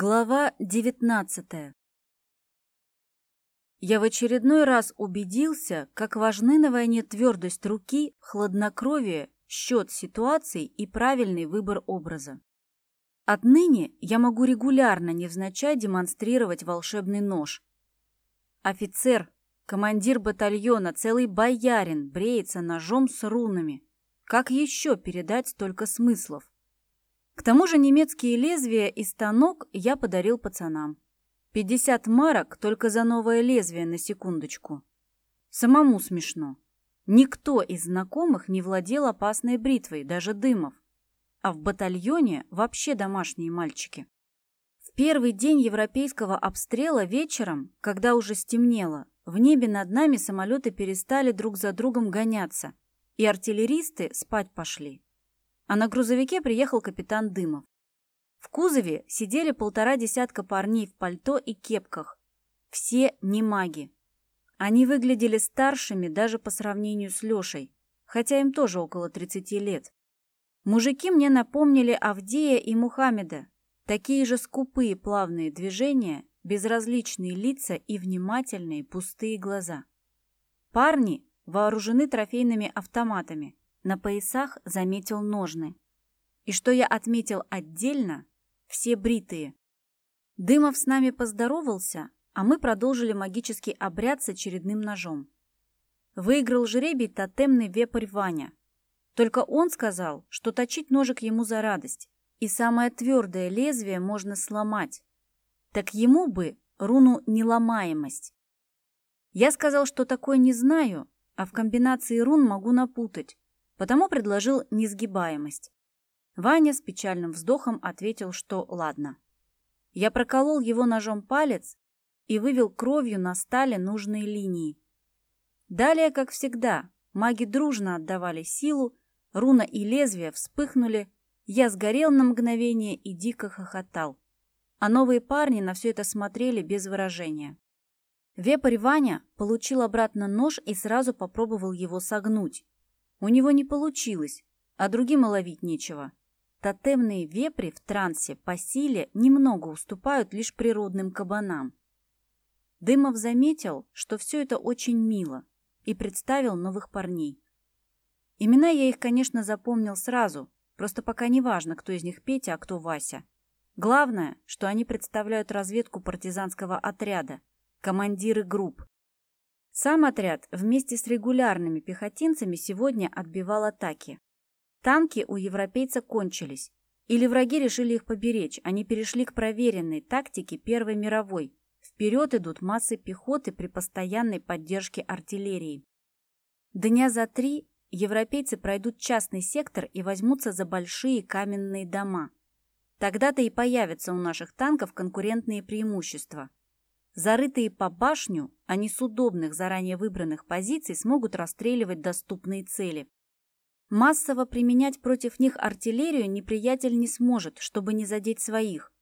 Глава девятнадцатая Я в очередной раз убедился, как важны на войне твердость руки, хладнокровие, счет ситуаций и правильный выбор образа. Отныне я могу регулярно невзначай демонстрировать волшебный нож. Офицер, командир батальона, целый боярин бреется ножом с рунами. Как еще передать столько смыслов? К тому же немецкие лезвия и станок я подарил пацанам. 50 марок только за новое лезвие на секундочку. Самому смешно. Никто из знакомых не владел опасной бритвой, даже Дымов. А в батальоне вообще домашние мальчики. В первый день европейского обстрела вечером, когда уже стемнело, в небе над нами самолеты перестали друг за другом гоняться, и артиллеристы спать пошли а на грузовике приехал капитан Дымов. В кузове сидели полтора десятка парней в пальто и кепках. Все не маги. Они выглядели старшими даже по сравнению с Лешей, хотя им тоже около 30 лет. Мужики мне напомнили Авдея и Мухаммеда. Такие же скупые плавные движения, безразличные лица и внимательные пустые глаза. Парни вооружены трофейными автоматами. На поясах заметил ножны. И что я отметил отдельно, все бритые. Дымов с нами поздоровался, а мы продолжили магический обряд с очередным ножом. Выиграл жребий тотемный вепрь Ваня. Только он сказал, что точить ножик ему за радость, и самое твердое лезвие можно сломать. Так ему бы руну неломаемость. Я сказал, что такое не знаю, а в комбинации рун могу напутать, потому предложил несгибаемость. Ваня с печальным вздохом ответил, что ладно. Я проколол его ножом палец и вывел кровью на стале нужные линии. Далее, как всегда, маги дружно отдавали силу, руна и лезвие вспыхнули, я сгорел на мгновение и дико хохотал. А новые парни на все это смотрели без выражения. Вепрь Ваня получил обратно нож и сразу попробовал его согнуть. У него не получилось, а другим ловить нечего. Тотемные вепри в трансе по силе немного уступают лишь природным кабанам. Дымов заметил, что все это очень мило, и представил новых парней. Имена я их, конечно, запомнил сразу, просто пока не важно, кто из них Петя, а кто Вася. Главное, что они представляют разведку партизанского отряда, командиры групп, сам отряд вместе с регулярными пехотинцами сегодня отбивал атаки. Танки у европейца кончились. Или враги решили их поберечь, они перешли к проверенной тактике Первой мировой. Вперед идут массы пехоты при постоянной поддержке артиллерии. Дня за три европейцы пройдут частный сектор и возьмутся за большие каменные дома. Тогда-то и появятся у наших танков конкурентные преимущества. Зарытые по башню, они с удобных заранее выбранных позиций смогут расстреливать доступные цели. Массово применять против них артиллерию неприятель не сможет, чтобы не задеть своих.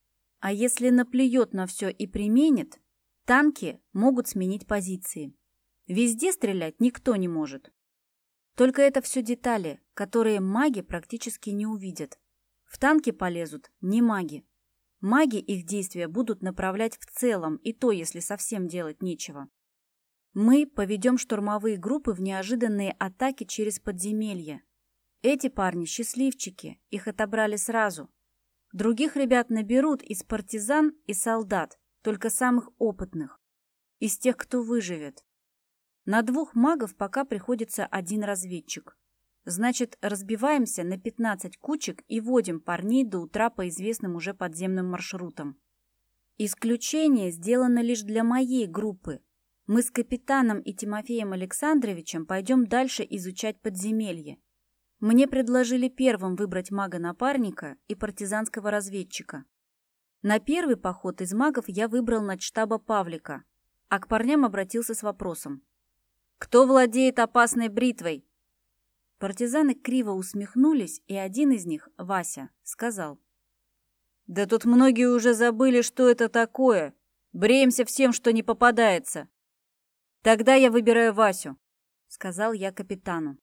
А если наплюет на все и применит, танки могут сменить позиции. Везде стрелять никто не может. Только это все детали, которые маги практически не увидят. В танки полезут не маги. Маги их действия будут направлять в целом, и то, если совсем делать нечего. Мы поведем штурмовые группы в неожиданные атаки через подземелья. Эти парни счастливчики, их отобрали сразу. Других ребят наберут из партизан и солдат, только самых опытных. Из тех, кто выживет. На двух магов пока приходится один разведчик. Значит, разбиваемся на 15 кучек и водим парней до утра по известным уже подземным маршрутам. Исключение сделано лишь для моей группы. Мы с капитаном и Тимофеем Александровичем пойдем дальше изучать подземелье. Мне предложили первым выбрать мага-напарника и партизанского разведчика. На первый поход из магов я выбрал начштаба Павлика, а к парням обратился с вопросом. «Кто владеет опасной бритвой?» Партизаны криво усмехнулись, и один из них, Вася, сказал. «Да тут многие уже забыли, что это такое. Бреемся всем, что не попадается. Тогда я выбираю Васю», — сказал я капитану.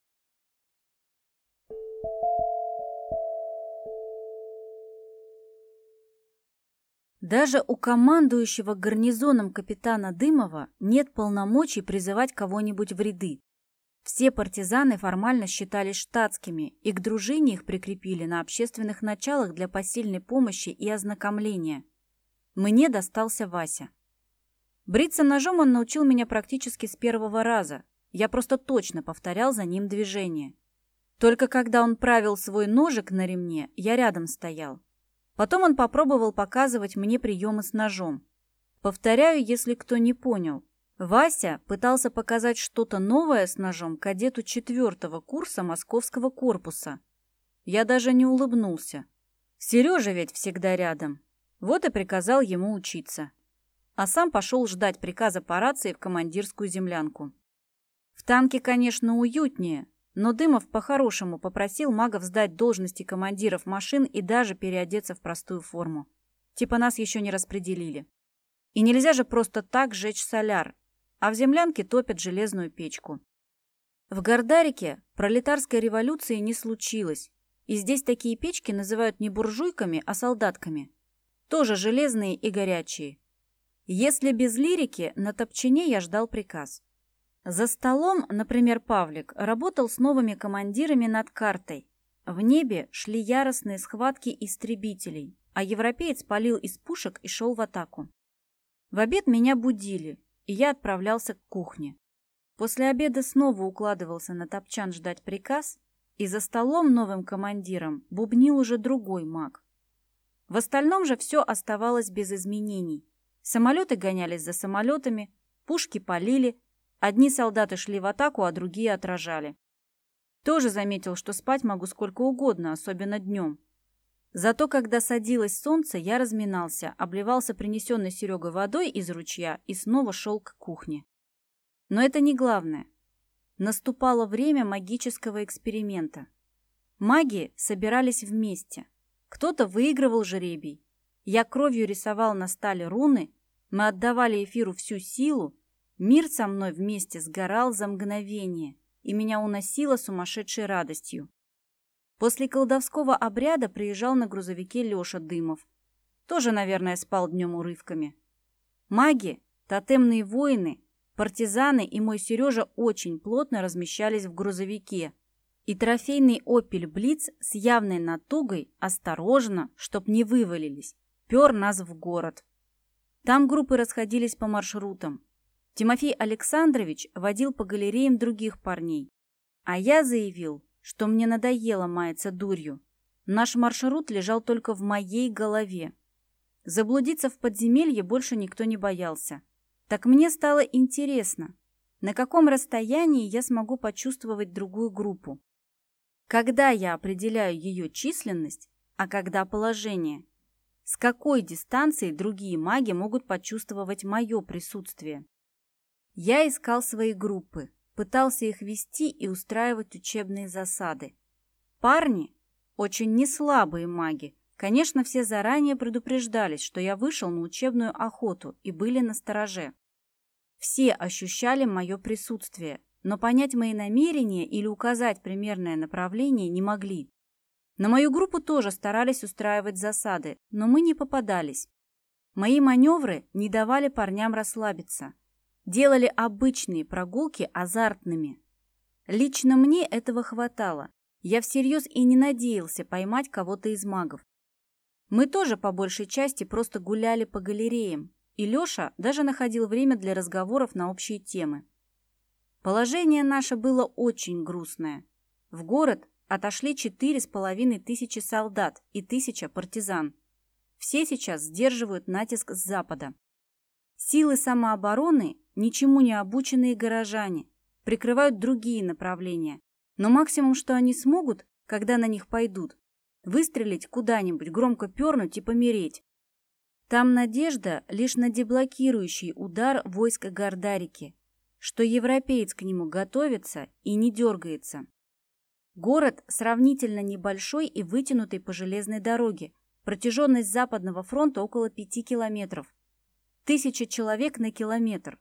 Даже у командующего гарнизоном капитана Дымова нет полномочий призывать кого-нибудь в ряды. Все партизаны формально считались штатскими, и к дружине их прикрепили на общественных началах для посильной помощи и ознакомления. Мне достался Вася. Бриться ножом он научил меня практически с первого раза. Я просто точно повторял за ним движение. Только когда он правил свой ножик на ремне, я рядом стоял. Потом он попробовал показывать мне приемы с ножом. Повторяю, если кто не понял. Вася пытался показать что-то новое с ножом кадету четвертого курса московского корпуса. Я даже не улыбнулся. Сережа ведь всегда рядом. Вот и приказал ему учиться. А сам пошел ждать приказа по рации в командирскую землянку. В танке, конечно, уютнее, но Дымов по-хорошему попросил магов сдать должности командиров машин и даже переодеться в простую форму. Типа нас еще не распределили. И нельзя же просто так жечь соляр, а в землянке топят железную печку. В Гордарике пролетарской революции не случилось, и здесь такие печки называют не буржуйками, а солдатками. Тоже железные и горячие. Если без лирики, на топчине я ждал приказ. За столом, например, Павлик работал с новыми командирами над картой. В небе шли яростные схватки истребителей, а европеец палил из пушек и шел в атаку. В обед меня будили, и я отправлялся к кухне. После обеда снова укладывался на топчан ждать приказ, и за столом новым командиром бубнил уже другой маг. В остальном же все оставалось без изменений. Самолеты гонялись за самолетами, пушки полили, Одни солдаты шли в атаку, а другие отражали. Тоже заметил, что спать могу сколько угодно, особенно днем. Зато, когда садилось солнце, я разминался, обливался принесенной Серегой водой из ручья и снова шел к кухне. Но это не главное. Наступало время магического эксперимента. Маги собирались вместе. Кто-то выигрывал жребий. Я кровью рисовал на стале руны, мы отдавали эфиру всю силу, Мир со мной вместе сгорал за мгновение, и меня уносило сумасшедшей радостью. После колдовского обряда приезжал на грузовике Леша Дымов. Тоже, наверное, спал днем урывками. Маги, тотемные воины, партизаны и мой Сережа очень плотно размещались в грузовике. И трофейный «Опель Блиц» с явной натугой, осторожно, чтоб не вывалились, пер нас в город. Там группы расходились по маршрутам. Тимофей Александрович водил по галереям других парней. А я заявил, что мне надоело маяться дурью. Наш маршрут лежал только в моей голове. Заблудиться в подземелье больше никто не боялся. Так мне стало интересно, на каком расстоянии я смогу почувствовать другую группу. Когда я определяю ее численность, а когда положение? С какой дистанции другие маги могут почувствовать мое присутствие? Я искал свои группы, пытался их вести и устраивать учебные засады. Парни, очень неслабые маги, конечно, все заранее предупреждались, что я вышел на учебную охоту и были на стороже. Все ощущали мое присутствие, но понять мои намерения или указать примерное направление не могли. На мою группу тоже старались устраивать засады, но мы не попадались. Мои маневры не давали парням расслабиться – делали обычные прогулки азартными. Лично мне этого хватало. Я всерьез и не надеялся поймать кого-то из магов. Мы тоже по большей части просто гуляли по галереям, и Леша даже находил время для разговоров на общие темы. Положение наше было очень грустное. В город отошли четыре с половиной тысячи солдат и тысяча партизан. Все сейчас сдерживают натиск с запада. Силы самообороны ничему не обученные горожане, прикрывают другие направления. Но максимум, что они смогут, когда на них пойдут, выстрелить куда-нибудь, громко пернуть и помереть. Там надежда лишь на деблокирующий удар войска Гордарики, что европеец к нему готовится и не дергается. Город сравнительно небольшой и вытянутый по железной дороге. Протяженность Западного фронта около пяти километров. Тысяча человек на километр.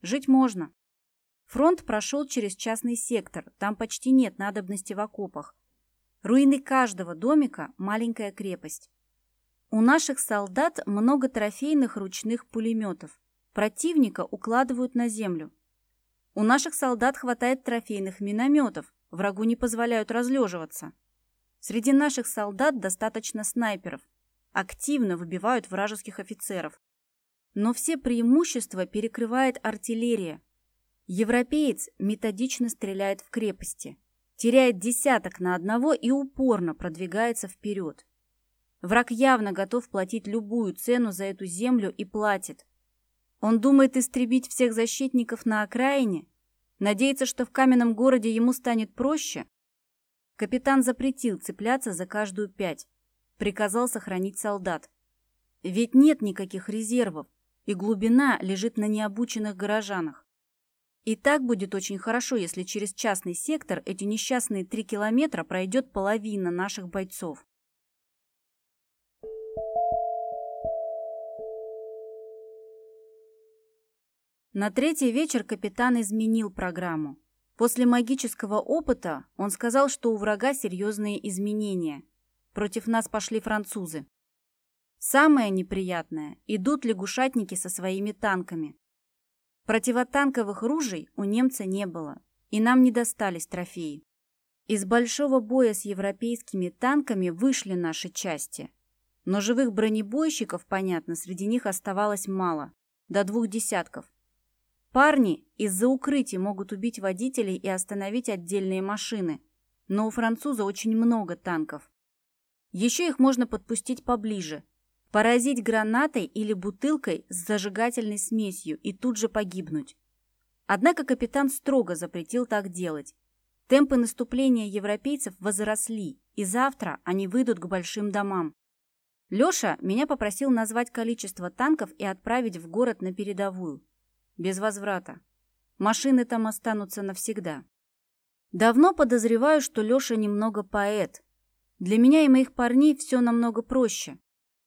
Жить можно. Фронт прошел через частный сектор, там почти нет надобности в окопах. Руины каждого домика – маленькая крепость. У наших солдат много трофейных ручных пулеметов. Противника укладывают на землю. У наших солдат хватает трофейных минометов, врагу не позволяют разлеживаться. Среди наших солдат достаточно снайперов. Активно выбивают вражеских офицеров. Но все преимущества перекрывает артиллерия. Европеец методично стреляет в крепости, теряет десяток на одного и упорно продвигается вперед. Враг явно готов платить любую цену за эту землю и платит. Он думает истребить всех защитников на окраине? Надеется, что в каменном городе ему станет проще? Капитан запретил цепляться за каждую пять. Приказал сохранить солдат. Ведь нет никаких резервов, и глубина лежит на необученных горожанах. И так будет очень хорошо, если через частный сектор эти несчастные три километра пройдет половина наших бойцов. На третий вечер капитан изменил программу. После магического опыта он сказал, что у врага серьезные изменения. Против нас пошли французы. Самое неприятное – идут лягушатники со своими танками. Противотанковых ружей у немца не было, и нам не достались трофеи. Из большого боя с европейскими танками вышли наши части. Но живых бронебойщиков, понятно, среди них оставалось мало, до двух десятков. Парни из-за укрытий могут убить водителей и остановить отдельные машины, но у француза очень много танков. Еще их можно подпустить поближе, поразить гранатой или бутылкой с зажигательной смесью и тут же погибнуть. Однако капитан строго запретил так делать. Темпы наступления европейцев возросли, и завтра они выйдут к большим домам. Леша меня попросил назвать количество танков и отправить в город на передовую. Без возврата. Машины там останутся навсегда. Давно подозреваю, что Леша немного поэт. Для меня и моих парней все намного проще.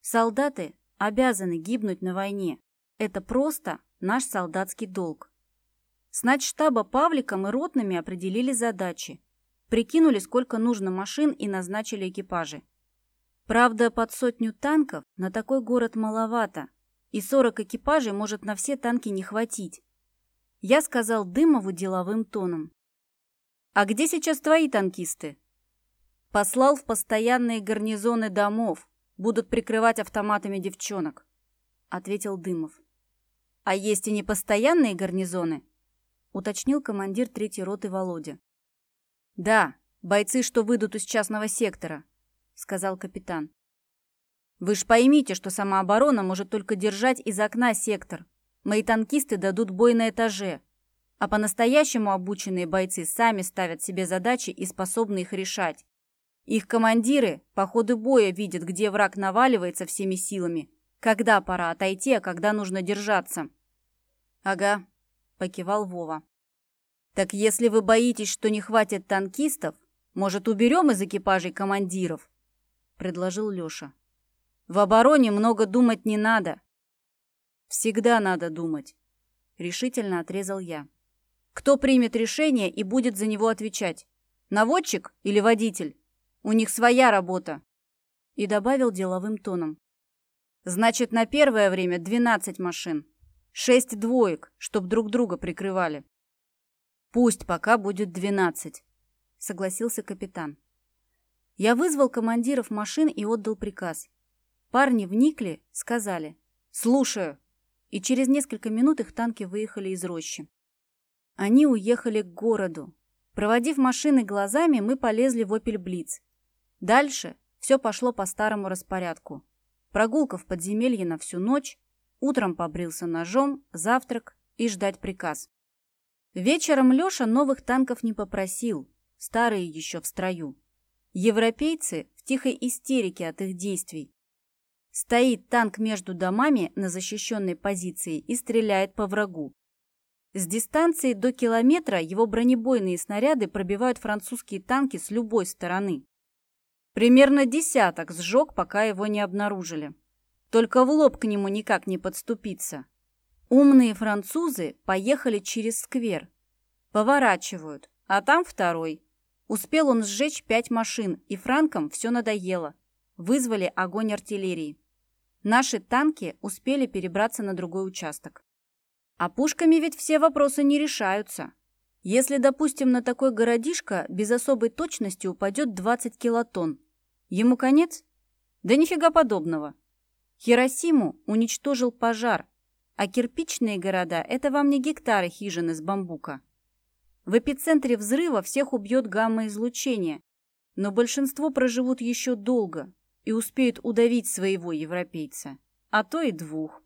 Солдаты обязаны гибнуть на войне. Это просто наш солдатский долг. С штаба Павликом и ротными определили задачи. Прикинули, сколько нужно машин и назначили экипажи. Правда, под сотню танков на такой город маловато, и 40 экипажей может на все танки не хватить. Я сказал Дымову деловым тоном. «А где сейчас твои танкисты?» «Послал в постоянные гарнизоны домов. Будут прикрывать автоматами девчонок», — ответил Дымов. «А есть и непостоянные гарнизоны?» — уточнил командир третьей роты Володя. «Да, бойцы, что выйдут из частного сектора», — сказал капитан. Вы ж поймите, что самооборона может только держать из окна сектор. Мои танкисты дадут бой на этаже. А по-настоящему обученные бойцы сами ставят себе задачи и способны их решать. Их командиры по ходу боя видят, где враг наваливается всеми силами, когда пора отойти, а когда нужно держаться. «Ага», — покивал Вова. «Так если вы боитесь, что не хватит танкистов, может, уберем из экипажей командиров?» — предложил Леша. В обороне много думать не надо. Всегда надо думать, решительно отрезал я. Кто примет решение и будет за него отвечать? Наводчик или водитель? У них своя работа. И добавил деловым тоном. Значит, на первое время 12 машин. Шесть двоек, чтоб друг друга прикрывали. Пусть пока будет 12, согласился капитан. Я вызвал командиров машин и отдал приказ. Парни вникли, сказали «Слушаю», и через несколько минут их танки выехали из рощи. Они уехали к городу. Проводив машины глазами, мы полезли в «Опель Блиц». Дальше все пошло по старому распорядку. Прогулка в подземелье на всю ночь, утром побрился ножом, завтрак и ждать приказ. Вечером Леша новых танков не попросил, старые еще в строю. Европейцы в тихой истерике от их действий. Стоит танк между домами на защищенной позиции и стреляет по врагу. С дистанции до километра его бронебойные снаряды пробивают французские танки с любой стороны. Примерно десяток сжег, пока его не обнаружили. Только в лоб к нему никак не подступиться. Умные французы поехали через сквер. Поворачивают, а там второй. Успел он сжечь пять машин, и франкам все надоело. Вызвали огонь артиллерии. Наши танки успели перебраться на другой участок. А пушками ведь все вопросы не решаются. Если, допустим, на такой городишко без особой точности упадет 20 килотонн, ему конец? Да нифига подобного. Хиросиму уничтожил пожар, а кирпичные города – это вам не гектары хижин из бамбука. В эпицентре взрыва всех убьет гамма-излучение, но большинство проживут еще долго и успеют удавить своего европейца, а то и двух.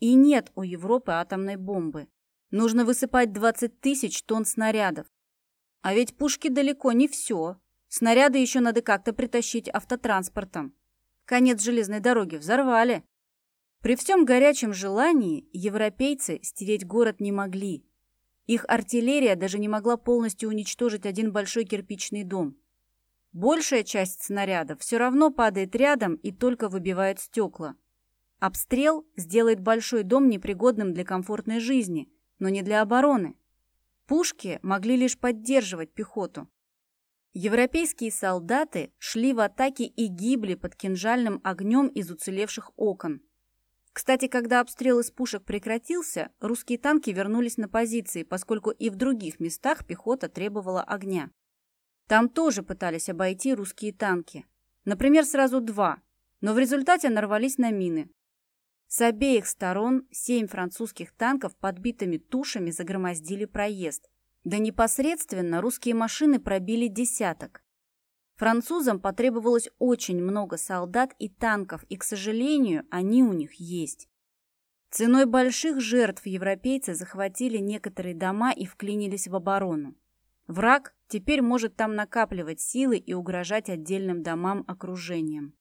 И нет у Европы атомной бомбы. Нужно высыпать 20 тысяч тонн снарядов. А ведь пушки далеко не все. Снаряды еще надо как-то притащить автотранспортом. Конец железной дороги взорвали. При всем горячем желании европейцы стереть город не могли. Их артиллерия даже не могла полностью уничтожить один большой кирпичный дом. Большая часть снарядов все равно падает рядом и только выбивает стекла. Обстрел сделает большой дом непригодным для комфортной жизни, но не для обороны. Пушки могли лишь поддерживать пехоту. Европейские солдаты шли в атаке и гибли под кинжальным огнем из уцелевших окон. Кстати, когда обстрел из пушек прекратился, русские танки вернулись на позиции, поскольку и в других местах пехота требовала огня. Там тоже пытались обойти русские танки. Например, сразу два, но в результате нарвались на мины. С обеих сторон семь французских танков подбитыми тушами загромоздили проезд. Да непосредственно русские машины пробили десяток. Французам потребовалось очень много солдат и танков, и, к сожалению, они у них есть. Ценой больших жертв европейцы захватили некоторые дома и вклинились в оборону. Враг теперь может там накапливать силы и угрожать отдельным домам окружением.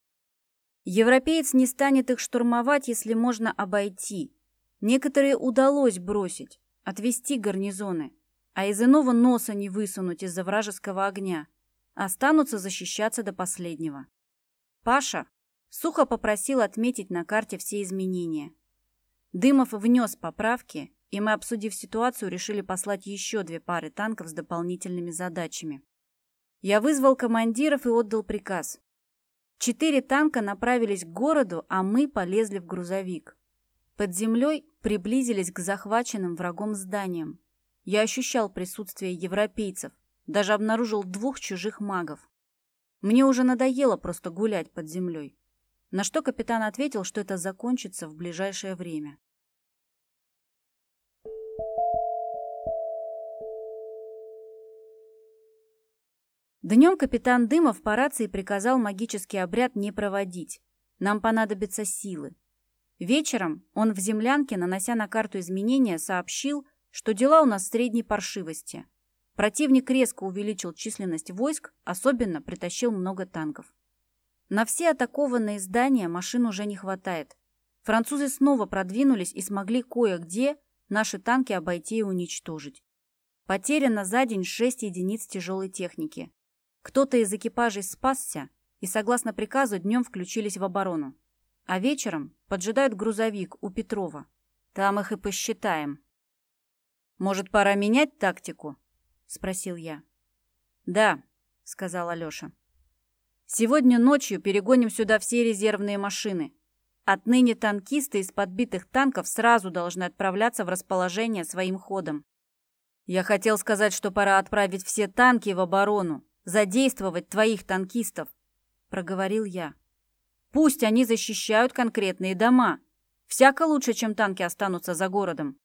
Европеец не станет их штурмовать, если можно обойти. Некоторые удалось бросить, отвести гарнизоны, а из иного носа не высунуть из-за вражеского огня. Останутся защищаться до последнего. Паша сухо попросил отметить на карте все изменения. Дымов внес поправки, и мы, обсудив ситуацию, решили послать еще две пары танков с дополнительными задачами. Я вызвал командиров и отдал приказ Четыре танка направились к городу, а мы полезли в грузовик. Под землей приблизились к захваченным врагом зданиям. Я ощущал присутствие европейцев, даже обнаружил двух чужих магов. Мне уже надоело просто гулять под землей. На что капитан ответил, что это закончится в ближайшее время. Днем капитан Дымов по рации приказал магический обряд не проводить. Нам понадобятся силы. Вечером он в землянке, нанося на карту изменения, сообщил, что дела у нас средней паршивости. Противник резко увеличил численность войск, особенно притащил много танков. На все атакованные здания машин уже не хватает. Французы снова продвинулись и смогли кое-где наши танки обойти и уничтожить. Потеряно за день 6 единиц тяжелой техники. Кто-то из экипажей спасся и, согласно приказу, днем включились в оборону. А вечером поджидают грузовик у Петрова. Там их и посчитаем. «Может, пора менять тактику?» — спросил я. «Да», — сказал Алёша. «Сегодня ночью перегоним сюда все резервные машины. Отныне танкисты из подбитых танков сразу должны отправляться в расположение своим ходом. Я хотел сказать, что пора отправить все танки в оборону, задействовать твоих танкистов», — проговорил я. «Пусть они защищают конкретные дома. Всяко лучше, чем танки останутся за городом».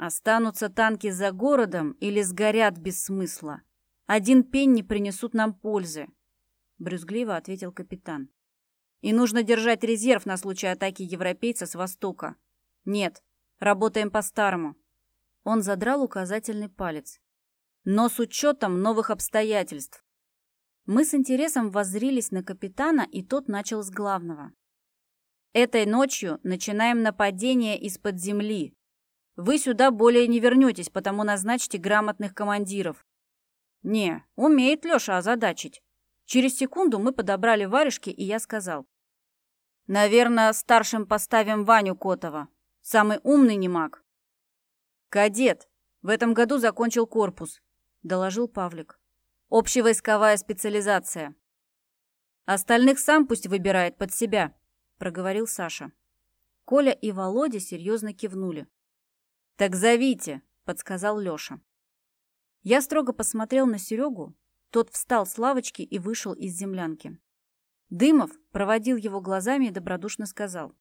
«Останутся танки за городом или сгорят без смысла. Один пень не принесут нам пользы», — брюзгливо ответил капитан. «И нужно держать резерв на случай атаки европейца с востока. Нет, работаем по-старому». Он задрал указательный палец но с учетом новых обстоятельств. Мы с интересом воззрились на капитана, и тот начал с главного. Этой ночью начинаем нападение из-под земли. Вы сюда более не вернетесь, потому назначьте грамотных командиров. Не, умеет Леша озадачить. Через секунду мы подобрали варежки, и я сказал. Наверное, старшим поставим Ваню Котова. Самый умный немаг. Кадет. В этом году закончил корпус. — доложил Павлик. «Общевойсковая специализация. Остальных сам пусть выбирает под себя», — проговорил Саша. Коля и Володя серьезно кивнули. «Так зовите», — подсказал Леша. Я строго посмотрел на Серегу. Тот встал с лавочки и вышел из землянки. Дымов проводил его глазами и добродушно сказал.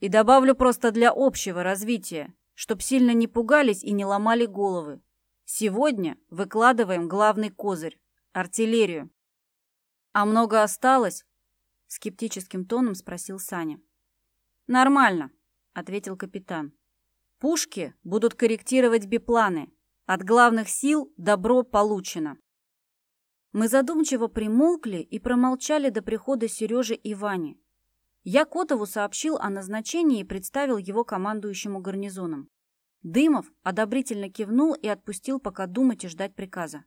«И добавлю просто для общего развития, чтоб сильно не пугались и не ломали головы. Сегодня выкладываем главный козырь — артиллерию». «А много осталось?» — скептическим тоном спросил Саня. «Нормально», — ответил капитан. «Пушки будут корректировать бипланы. От главных сил добро получено». Мы задумчиво примолкли и промолчали до прихода Сережи и Вани. Я Котову сообщил о назначении и представил его командующему гарнизоном. Дымов одобрительно кивнул и отпустил пока думать и ждать приказа.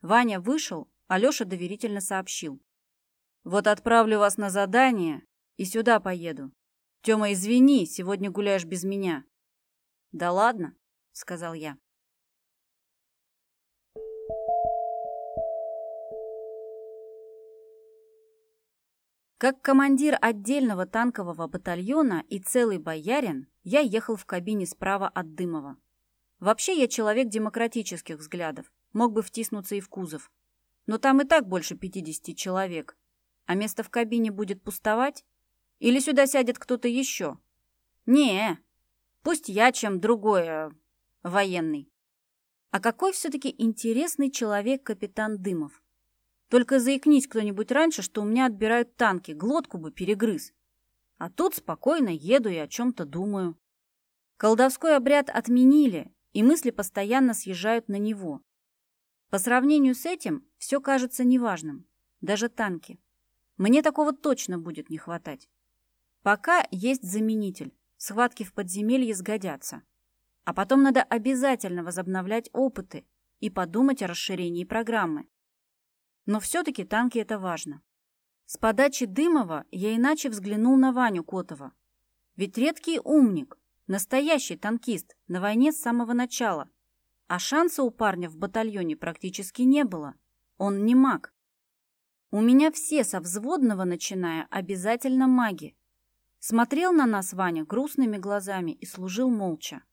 Ваня вышел, а Леша доверительно сообщил. «Вот отправлю вас на задание и сюда поеду. Тёма, извини, сегодня гуляешь без меня». «Да ладно», — сказал я. Как командир отдельного танкового батальона и целый боярин, я ехал в кабине справа от Дымова. Вообще я человек демократических взглядов, мог бы втиснуться и в кузов. Но там и так больше 50 человек. А место в кабине будет пустовать? Или сюда сядет кто-то еще? Не, пусть я, чем другой военный. А какой все-таки интересный человек капитан Дымов. Только заикнись кто-нибудь раньше, что у меня отбирают танки, глотку бы перегрыз. А тут спокойно еду и о чем-то думаю. Колдовской обряд отменили, и мысли постоянно съезжают на него. По сравнению с этим все кажется неважным. Даже танки. Мне такого точно будет не хватать. Пока есть заменитель. Схватки в подземелье сгодятся. А потом надо обязательно возобновлять опыты и подумать о расширении программы. Но все-таки танки это важно. С подачи Дымова я иначе взглянул на Ваню Котова. Ведь редкий умник, настоящий танкист, на войне с самого начала. А шанса у парня в батальоне практически не было. Он не маг. У меня все со взводного начиная обязательно маги. Смотрел на нас Ваня грустными глазами и служил молча.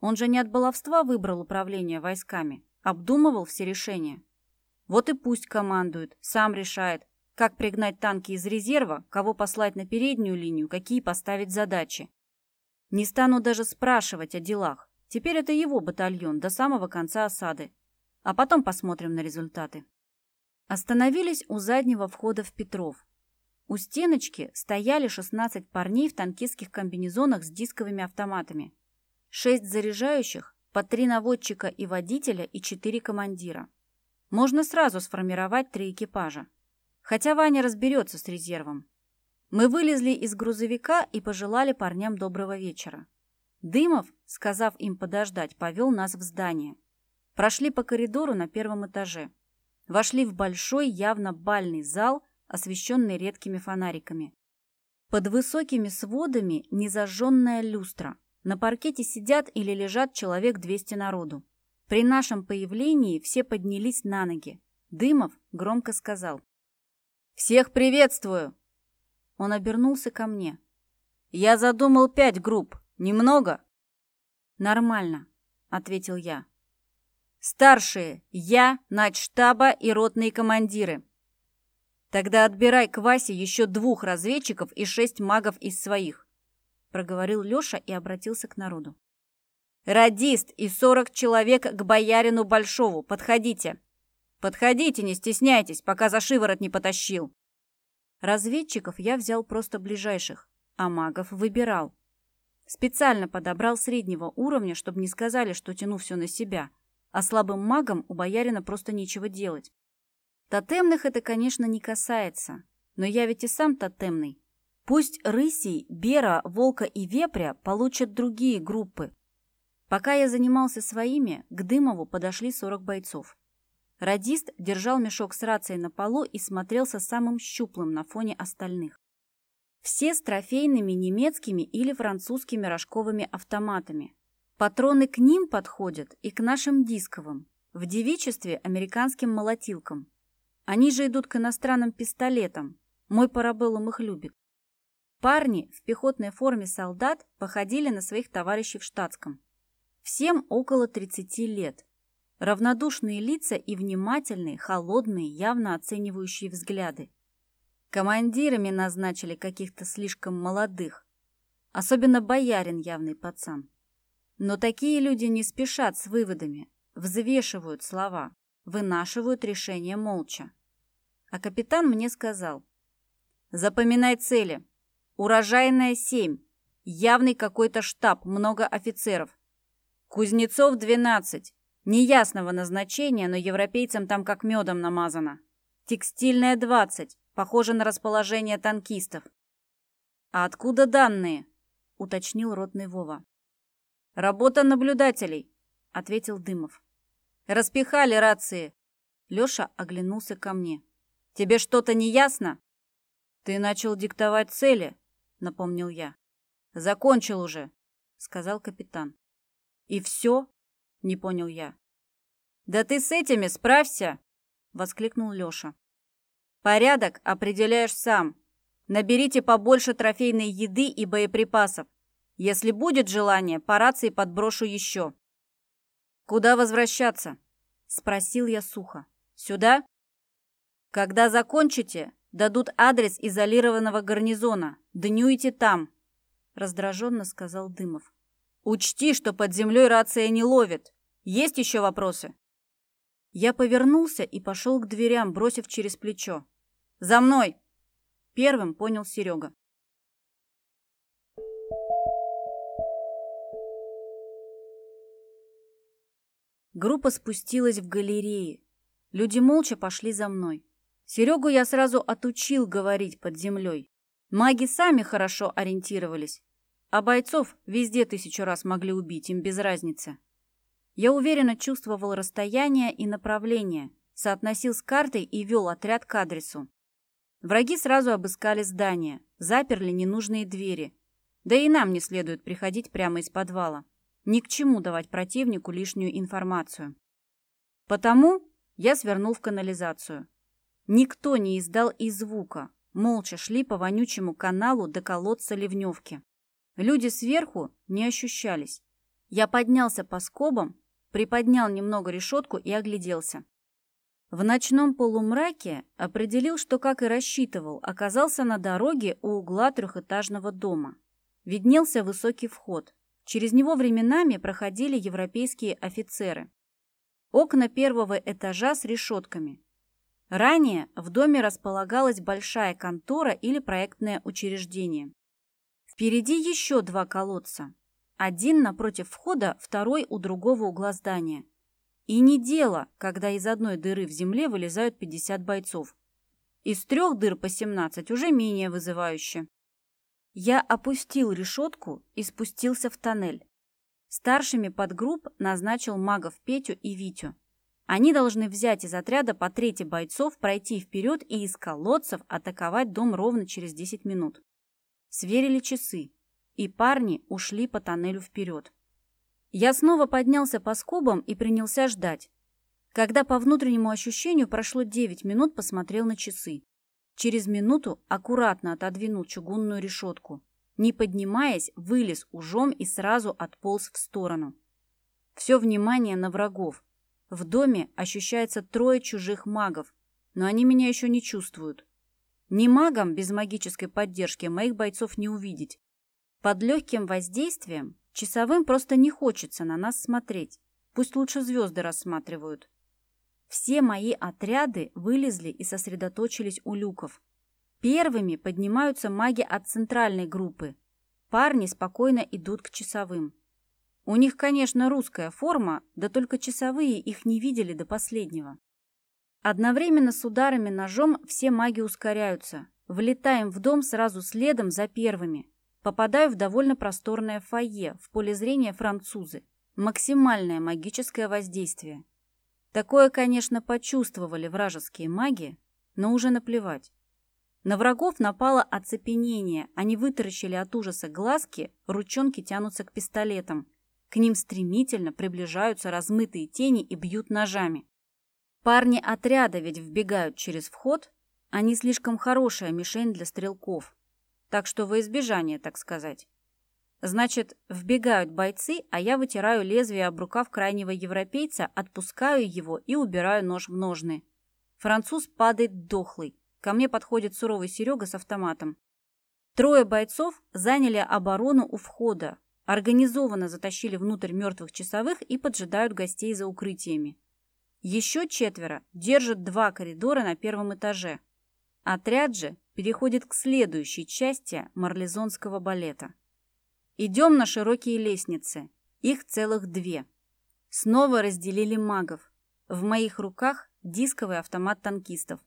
Он же не от баловства выбрал управление войсками, обдумывал все решения. Вот и пусть командует, сам решает, как пригнать танки из резерва, кого послать на переднюю линию, какие поставить задачи. Не стану даже спрашивать о делах. Теперь это его батальон до самого конца осады. А потом посмотрим на результаты. Остановились у заднего входа в Петров. У стеночки стояли 16 парней в танкистских комбинезонах с дисковыми автоматами. Шесть заряжающих, по три наводчика и водителя и четыре командира. Можно сразу сформировать три экипажа. Хотя Ваня разберется с резервом. Мы вылезли из грузовика и пожелали парням доброго вечера. Дымов, сказав им подождать, повел нас в здание. Прошли по коридору на первом этаже. Вошли в большой, явно бальный зал, освещенный редкими фонариками. Под высокими сводами незажженная люстра. На паркете сидят или лежат человек 200 народу. При нашем появлении все поднялись на ноги. Дымов громко сказал. «Всех приветствую!» Он обернулся ко мне. «Я задумал пять групп. Немного?» «Нормально», — ответил я. «Старшие, я, штаба и ротные командиры. Тогда отбирай к Васе еще двух разведчиков и шесть магов из своих», — проговорил Леша и обратился к народу. Радист и сорок человек к боярину Большову. Подходите. Подходите, не стесняйтесь, пока за шиворот не потащил. Разведчиков я взял просто ближайших, а магов выбирал. Специально подобрал среднего уровня, чтобы не сказали, что тяну все на себя, а слабым магам у боярина просто нечего делать. Тотемных это, конечно, не касается, но я ведь и сам тотемный. Пусть рысей, бера, волка и вепря получат другие группы, Пока я занимался своими, к Дымову подошли 40 бойцов. Радист держал мешок с рацией на полу и смотрелся самым щуплым на фоне остальных. Все с трофейными немецкими или французскими рожковыми автоматами. Патроны к ним подходят и к нашим дисковым, в девичестве американским молотилкам. Они же идут к иностранным пистолетам. Мой парабеллум их любит. Парни в пехотной форме солдат походили на своих товарищей в штатском. Всем около 30 лет. Равнодушные лица и внимательные, холодные, явно оценивающие взгляды. Командирами назначили каких-то слишком молодых. Особенно боярин явный пацан. Но такие люди не спешат с выводами, взвешивают слова, вынашивают решение молча. А капитан мне сказал, запоминай цели. Урожайная семь, явный какой-то штаб, много офицеров. Кузнецов двенадцать, неясного назначения, но европейцам там как медом намазано. Текстильная двадцать, похоже на расположение танкистов. А откуда данные? уточнил ротный Вова. Работа наблюдателей, ответил Дымов. Распихали рации. Лёша оглянулся ко мне. Тебе что-то не ясно? Ты начал диктовать цели, напомнил я. Закончил уже, сказал капитан. И все? Не понял я. Да ты с этими справься, воскликнул Лёша. Порядок определяешь сам. Наберите побольше трофейной еды и боеприпасов. Если будет желание, по рации подброшу еще. Куда возвращаться? Спросил я сухо. Сюда? Когда закончите, Дадут адрес изолированного гарнизона. Днюйте там, раздраженно сказал Дымов. Учти, что под землей рация не ловит. Есть еще вопросы? Я повернулся и пошел к дверям, бросив через плечо. «За мной!» Первым понял Серега. Группа спустилась в галереи. Люди молча пошли за мной. Серегу я сразу отучил говорить под землей. Маги сами хорошо ориентировались, а бойцов везде тысячу раз могли убить, им без разницы. Я уверенно чувствовал расстояние и направление, соотносил с картой и вел отряд к адресу. Враги сразу обыскали здание, заперли ненужные двери. Да и нам не следует приходить прямо из подвала. Ни к чему давать противнику лишнюю информацию. Потому я свернул в канализацию. Никто не издал и звука. Молча шли по вонючему каналу до колодца Ливневки. Люди сверху не ощущались. Я поднялся по скобам, приподнял немного решетку и огляделся. В ночном полумраке определил, что, как и рассчитывал, оказался на дороге у угла трехэтажного дома. Виднелся высокий вход. Через него временами проходили европейские офицеры. Окна первого этажа с решетками. Ранее в доме располагалась большая контора или проектное учреждение. Впереди еще два колодца. Один напротив входа, второй у другого угла здания. И не дело, когда из одной дыры в земле вылезают 50 бойцов. Из трех дыр по 17 уже менее вызывающе. Я опустил решетку и спустился в тоннель. Старшими подгрупп назначил магов Петю и Витю. Они должны взять из отряда по трети бойцов, пройти вперед и из колодцев атаковать дом ровно через 10 минут. Сверили часы, и парни ушли по тоннелю вперед. Я снова поднялся по скобам и принялся ждать. Когда по внутреннему ощущению прошло 9 минут, посмотрел на часы. Через минуту аккуратно отодвинул чугунную решетку. Не поднимаясь, вылез ужом и сразу отполз в сторону. Все внимание на врагов. В доме ощущается трое чужих магов, но они меня еще не чувствуют. Ни магам без магической поддержки моих бойцов не увидеть. Под легким воздействием часовым просто не хочется на нас смотреть. Пусть лучше звезды рассматривают. Все мои отряды вылезли и сосредоточились у люков. Первыми поднимаются маги от центральной группы. Парни спокойно идут к часовым. У них, конечно, русская форма, да только часовые их не видели до последнего. Одновременно с ударами ножом все маги ускоряются. Влетаем в дом сразу следом за первыми. Попадаю в довольно просторное фойе, в поле зрения французы. Максимальное магическое воздействие. Такое, конечно, почувствовали вражеские маги, но уже наплевать. На врагов напало оцепенение, они вытаращили от ужаса глазки, ручонки тянутся к пистолетам. К ним стремительно приближаются размытые тени и бьют ножами. Парни отряда ведь вбегают через вход, они слишком хорошая мишень для стрелков. Так что во избежание, так сказать. Значит, вбегают бойцы, а я вытираю лезвие об рукав крайнего европейца, отпускаю его и убираю нож в ножны. Француз падает дохлый. Ко мне подходит суровый Серега с автоматом. Трое бойцов заняли оборону у входа, организованно затащили внутрь мертвых часовых и поджидают гостей за укрытиями. Еще четверо держат два коридора на первом этаже. Отряд же переходит к следующей части марлезонского балета. Идем на широкие лестницы. Их целых две. Снова разделили магов. В моих руках дисковый автомат танкистов.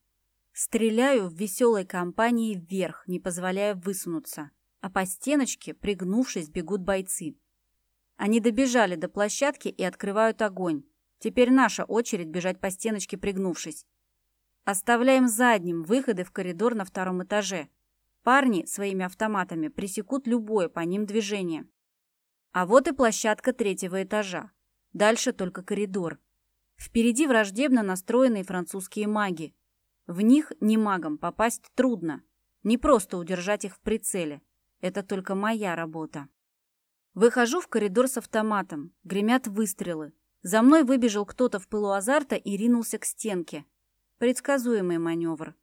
Стреляю в веселой компании вверх, не позволяя высунуться. А по стеночке, пригнувшись, бегут бойцы. Они добежали до площадки и открывают огонь. Теперь наша очередь бежать по стеночке, пригнувшись. Оставляем задним выходы в коридор на втором этаже. Парни своими автоматами пресекут любое по ним движение. А вот и площадка третьего этажа. Дальше только коридор. Впереди враждебно настроенные французские маги. В них не магам попасть трудно. Не просто удержать их в прицеле. Это только моя работа. Выхожу в коридор с автоматом. Гремят выстрелы. За мной выбежал кто-то в пылу азарта и ринулся к стенке. Предсказуемый маневр.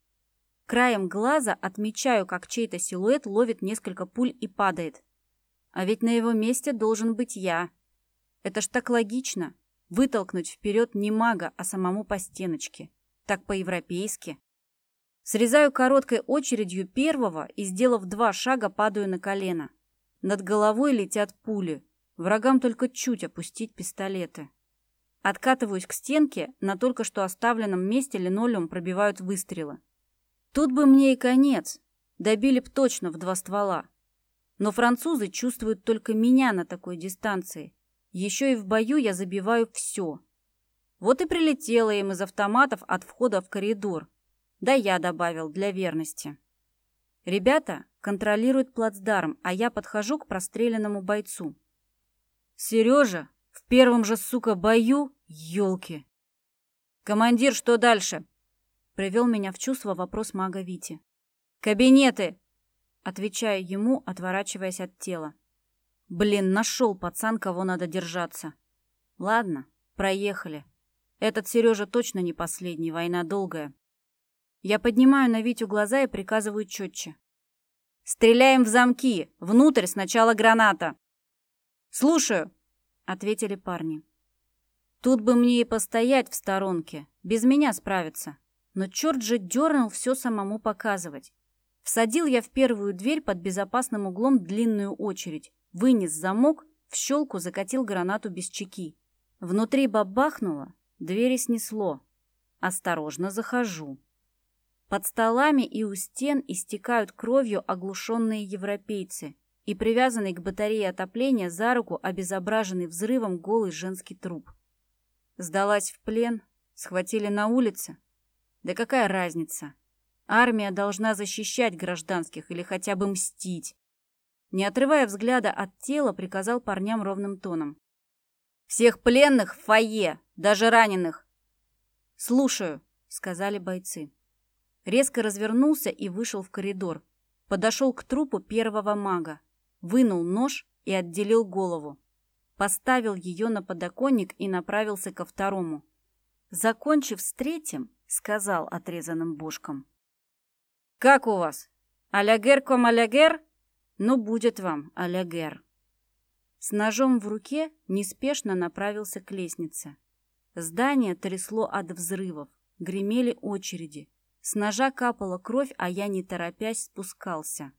Краем глаза отмечаю, как чей-то силуэт ловит несколько пуль и падает. А ведь на его месте должен быть я. Это ж так логично. Вытолкнуть вперед не мага, а самому по стеночке. Так по-европейски. Срезаю короткой очередью первого и, сделав два шага, падаю на колено. Над головой летят пули. Врагам только чуть опустить пистолеты. Откатываюсь к стенке, на только что оставленном месте линолеум пробивают выстрелы. Тут бы мне и конец. Добили б точно в два ствола. Но французы чувствуют только меня на такой дистанции. Еще и в бою я забиваю все. Вот и прилетело им из автоматов от входа в коридор. Да я добавил для верности. Ребята контролируют плацдарм, а я подхожу к простреленному бойцу. «Сережа, в первом же, сука, бою? Ёлки!» «Командир, что дальше?» Привел меня в чувство вопрос мага Вити. «Кабинеты!» Отвечаю ему, отворачиваясь от тела. Блин, нашел пацан, кого надо держаться. Ладно, проехали. Этот Сережа точно не последний, война долгая. Я поднимаю на Витю глаза и приказываю четче. «Стреляем в замки! Внутрь сначала граната!» «Слушаю!» — ответили парни. Тут бы мне и постоять в сторонке, без меня справиться. Но черт же дернул все самому показывать. Всадил я в первую дверь под безопасным углом длинную очередь, вынес замок, в щелку закатил гранату без чеки. Внутри бабахнуло, двери снесло. Осторожно захожу. Под столами и у стен истекают кровью оглушенные европейцы и привязанный к батарее отопления за руку обезображенный взрывом голый женский труп. Сдалась в плен, схватили на улице, да какая разница? Армия должна защищать гражданских или хотя бы мстить. Не отрывая взгляда от тела, приказал парням ровным тоном. «Всех пленных в фойе, даже раненых!» «Слушаю», — сказали бойцы. Резко развернулся и вышел в коридор. Подошел к трупу первого мага, вынул нож и отделил голову. Поставил ее на подоконник и направился ко второму. Закончив с третьим, сказал отрезанным бошком. «Как у вас? Алягер ком алягер? Ну, будет вам алягер». С ножом в руке неспешно направился к лестнице. Здание трясло от взрывов, гремели очереди. С ножа капала кровь, а я, не торопясь, спускался.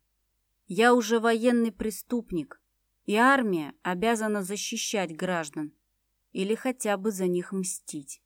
Я уже военный преступник, и армия обязана защищать граждан или хотя бы за них мстить.